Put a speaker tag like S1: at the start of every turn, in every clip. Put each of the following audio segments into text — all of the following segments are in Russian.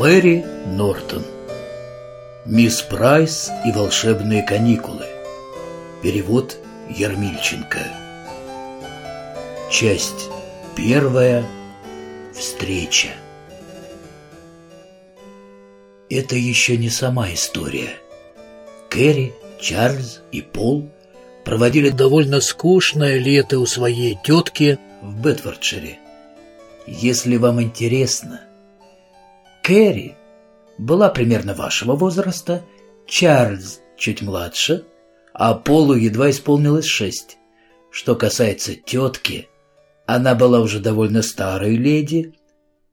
S1: Мэри Нортон. Мисс Прайс и волшебные каникулы Перевод Ермильченко Часть первая. Встреча. Это еще не сама история. Кэрри, Чарльз и Пол проводили довольно скучное лето у своей тетки в Бетфордшире. Если вам интересно, Кэрри была примерно вашего возраста, Чарльз чуть младше, а Полу едва исполнилось шесть. Что касается тетки, она была уже довольно старой леди,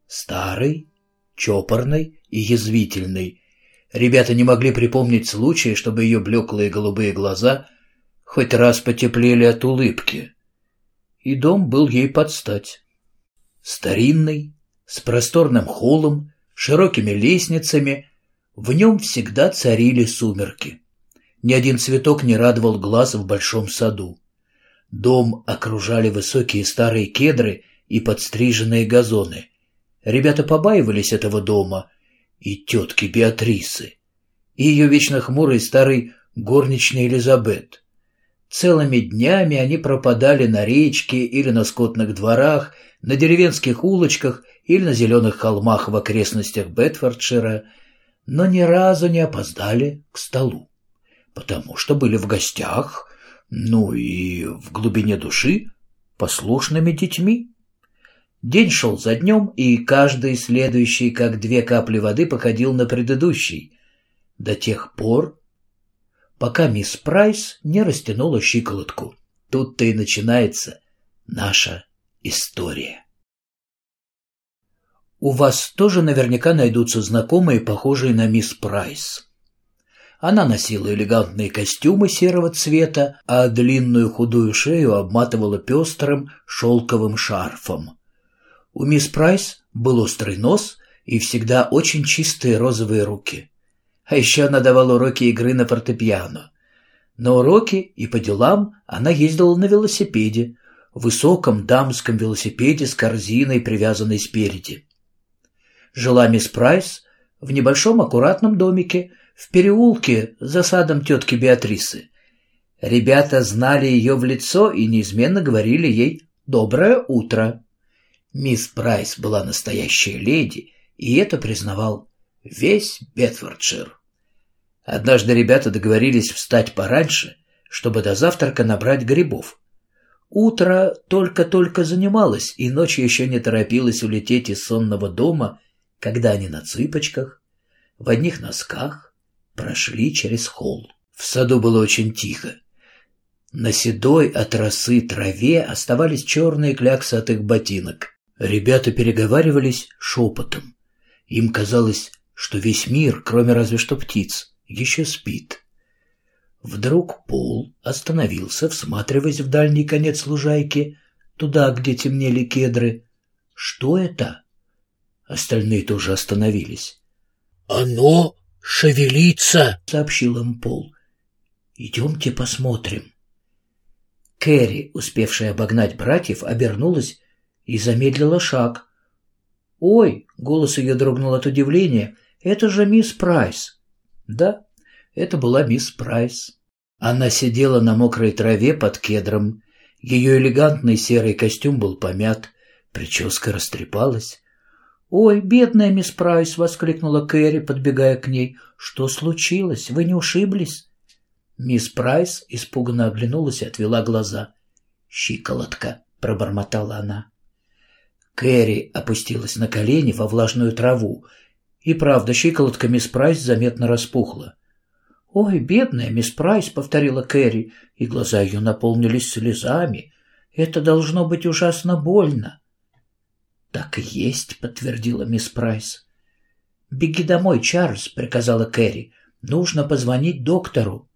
S1: старой, чопорной и язвительной. Ребята не могли припомнить случая, чтобы ее блеклые голубые глаза хоть раз потеплели от улыбки. И дом был ей под стать. Старинный, с просторным холлом, широкими лестницами, в нем всегда царили сумерки. Ни один цветок не радовал глаз в большом саду. Дом окружали высокие старые кедры и подстриженные газоны. Ребята побаивались этого дома и тетки Беатрисы, и ее вечно хмурой старой горничной Элизабет. Целыми днями они пропадали на речке или на скотных дворах, на деревенских улочках или на зеленых холмах в окрестностях Бетфордшира, но ни разу не опоздали к столу, потому что были в гостях, ну и в глубине души послушными детьми. День шел за днем, и каждый следующий, как две капли воды, походил на предыдущий, до тех пор, пока мисс Прайс не растянула щиколотку. Тут-то и начинается наша история. У вас тоже наверняка найдутся знакомые, похожие на мисс Прайс. Она носила элегантные костюмы серого цвета, а длинную худую шею обматывала пестрым шелковым шарфом. У мисс Прайс был острый нос и всегда очень чистые розовые руки. А еще она давала уроки игры на фортепиано. На уроки и по делам она ездила на велосипеде, высоком дамском велосипеде с корзиной, привязанной спереди. Жила мисс Прайс в небольшом аккуратном домике в переулке за садом тетки Беатрисы. Ребята знали ее в лицо и неизменно говорили ей «доброе утро». Мисс Прайс была настоящая леди, и это признавал весь Бетфордшир. Однажды ребята договорились встать пораньше, чтобы до завтрака набрать грибов. Утро только-только занималось, и ночью еще не торопилось улететь из сонного дома когда они на цыпочках, в одних носках, прошли через холл. В саду было очень тихо. На седой от росы траве оставались черные кляксы от их ботинок. Ребята переговаривались шепотом. Им казалось, что весь мир, кроме разве что птиц, еще спит. Вдруг Пол остановился, всматриваясь в дальний конец лужайки, туда, где темнели кедры. «Что это?» Остальные тоже остановились.
S2: «Оно шевелится!»
S1: — сообщил им Пол. «Идемте посмотрим». Кэрри, успевшая обогнать братьев, обернулась и замедлила шаг. «Ой!» — голос ее дрогнул от удивления. «Это же мисс Прайс!» «Да, это была мисс Прайс». Она сидела на мокрой траве под кедром. Ее элегантный серый костюм был помят, прическа растрепалась. «Ой, бедная мисс Прайс!» — воскликнула Кэрри, подбегая к ней. «Что случилось? Вы не ушиблись?» Мисс Прайс испуганно оглянулась и отвела глаза. «Щиколотка!» — пробормотала она. Кэрри опустилась на колени во влажную траву. И правда, щиколотка мисс Прайс заметно распухла. «Ой, бедная мисс Прайс!» — повторила Кэрри, и глаза ее наполнились слезами. «Это должно быть ужасно больно!» «Так и есть», — подтвердила мисс Прайс. «Беги домой, Чарльз», — приказала Кэрри. «Нужно позвонить доктору».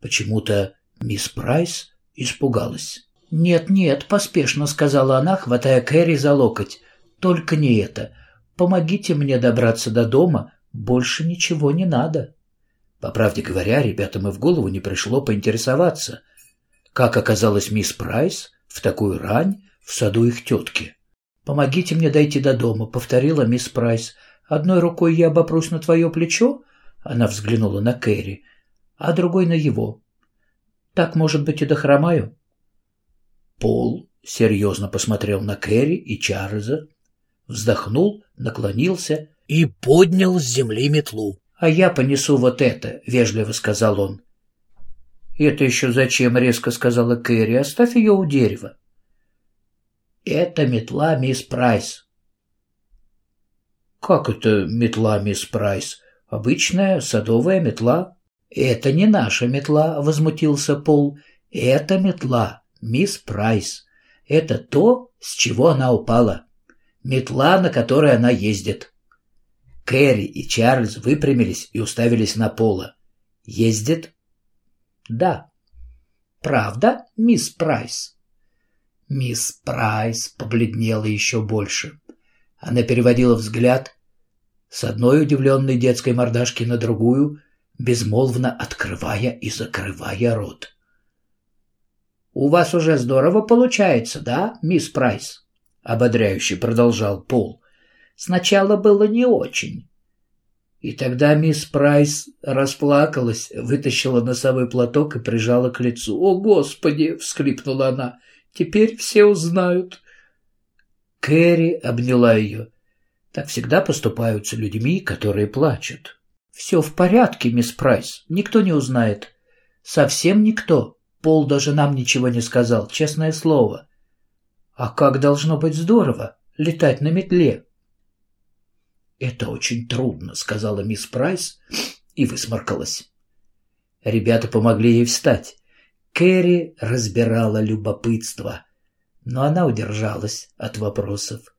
S1: Почему-то мисс Прайс испугалась. «Нет-нет», — поспешно сказала она, хватая Кэрри за локоть. «Только не это. Помогите мне добраться до дома. Больше ничего не надо». По правде говоря, ребятам и в голову не пришло поинтересоваться, как оказалась мисс Прайс в такую рань в саду их тетки. «Помогите мне дойти до дома», — повторила мисс Прайс. Одной рукой я обопрусь на твое плечо, она взглянула на Кэрри, а другой на его. Так, может быть, и дохромаю. Пол серьезно посмотрел на Кэрри и Чарльза, вздохнул, наклонился и поднял с земли метлу. «А я понесу вот это», — вежливо сказал он. «Это еще зачем?» — резко сказала Кэрри. «Оставь ее у дерева». «Это метла мисс Прайс». «Как это метла мисс Прайс? Обычная садовая метла». «Это не наша метла», — возмутился Пол. «Это метла, мисс Прайс. Это то, с чего она упала. Метла, на которой она ездит». Кэрри и Чарльз выпрямились и уставились на Пола. «Ездит?» «Да». «Правда, мисс Прайс?» Мисс Прайс побледнела еще больше. Она переводила взгляд с одной удивленной детской мордашки на другую, безмолвно открывая и закрывая рот. «У вас уже здорово получается, да, мисс Прайс?» — ободряюще продолжал Пол. «Сначала было не очень». И тогда мисс Прайс расплакалась, вытащила носовой платок и прижала к лицу. «О, Господи!» — всхлипнула она. «Теперь все узнают». Кэрри обняла ее. Так всегда поступают с людьми, которые плачут. «Все в порядке, мисс Прайс. Никто не узнает. Совсем никто. Пол даже нам ничего не сказал, честное слово. А как должно быть здорово летать на метле!» «Это очень трудно», — сказала мисс Прайс и высморкалась. Ребята помогли ей встать. Кэрри разбирала любопытство, но она удержалась от вопросов.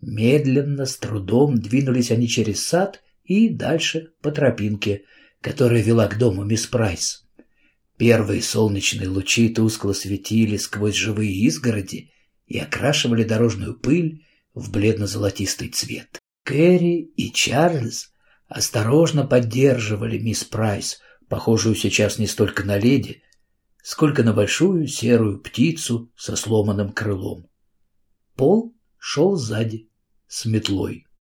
S1: Медленно, с трудом двинулись они через сад и дальше по тропинке, которая вела к дому мисс Прайс. Первые солнечные лучи тускло светили сквозь живые изгороди и окрашивали дорожную пыль в бледно-золотистый цвет. Кэрри и Чарльз осторожно поддерживали мисс Прайс, похожую сейчас не столько на леди, сколько на большую серую птицу со сломанным крылом. Пол шел сзади с метлой.